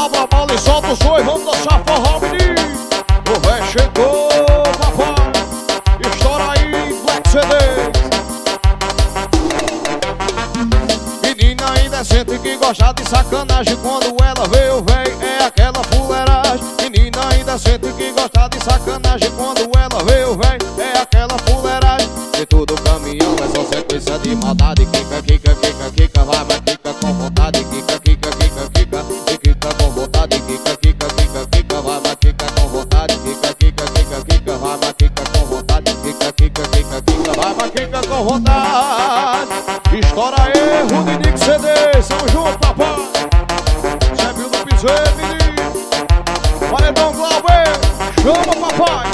Abra a bola e solta o som e vamos dançar forró, menino. O véi chegou, papai. Estoura aí, Black CD. Menina indecente que gosta de sacanagem Quando ela vê o véi é aquela fuleiragem Menina indecente que gosta de sacanagem Quando ela vê o véi é aquela fuleiragem De tudo caminhão é só sequência de maldade Kika, kika, kika, com vontade. Estoura aí, Rudy Nick CD, São João, papai. Bill do Piseiro, menino. Paredão Glauber, chama papai.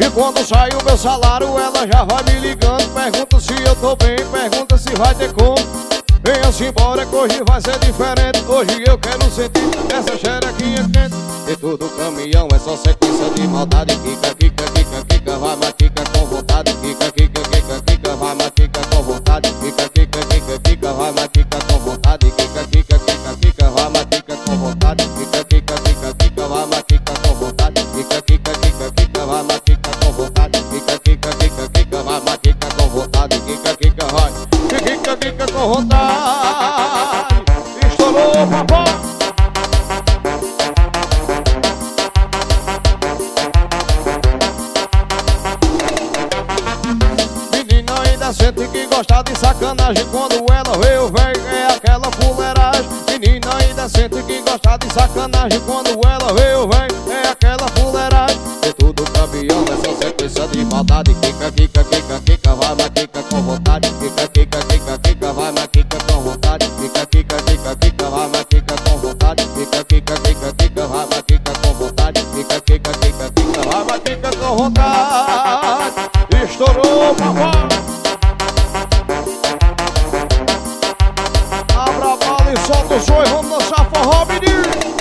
E quando sai o meu salário, ela já vai me ligando. Pergunta se eu tô bem, pergunta se vai ter como Venha-se embora que hoje vai ser diferente. Hoje eu quero sentir essa xerequinha quente. E tudo caminhão é só sequência de maldade Kika, kika, vontade Estourou, papai Menina ainda sente que gosta de sacanagem Quando ela vê o velho é aquela fuleiragem. Menina ainda sente que gosta de sacanagem Quando ela vê o velho é aquela fuleiragem. E tudo caminhão é só sequência de maldade. Kika, kika, kika, Abra a bala e solta o